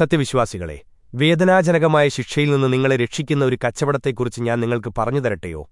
സത്യവിശ്വാസികളെ വേദനാജനകമായ ശിക്ഷയിൽ നിന്ന് നിങ്ങളെ രക്ഷിക്കുന്ന ഒരു കച്ചവടത്തെക്കുറിച്ച് ഞാൻ നിങ്ങൾക്ക് പറഞ്ഞു തരട്ടെയോ?